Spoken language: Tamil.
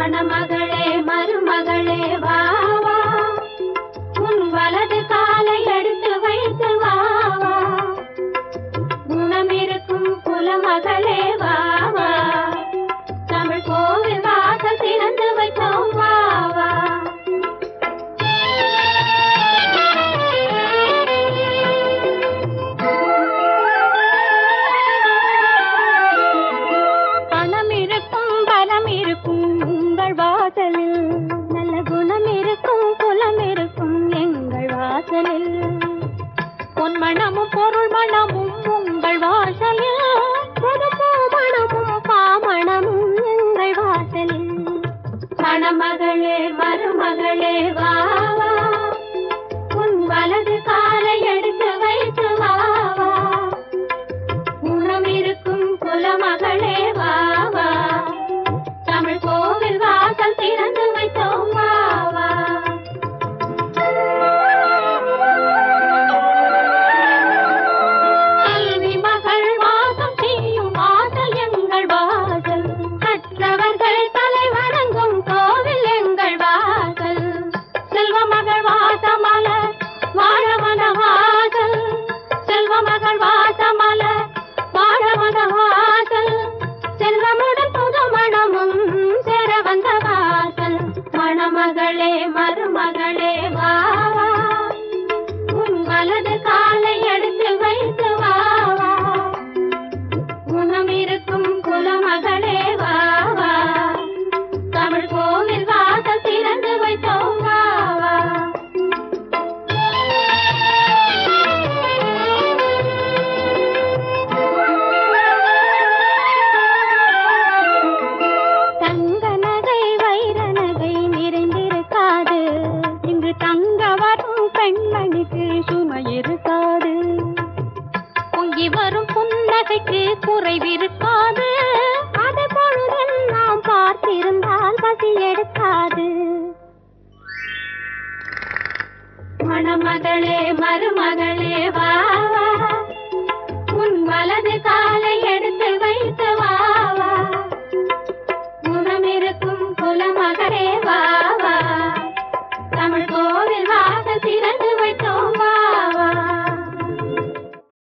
மணமகளே மருமகளே வாவா உன் வலது காலை எடுத்து வைத்து வாவா குணமிருக்கும் குலமகளே மணமகளே மருமகளே வா மருமகளே மருமகளே வா. உன் வலது கா குறைவிருக்காது. அதை பொழுதெல்லாம் பார்த்திருந்தால் பசி எடுக்காது. மணமகளே மருமகளே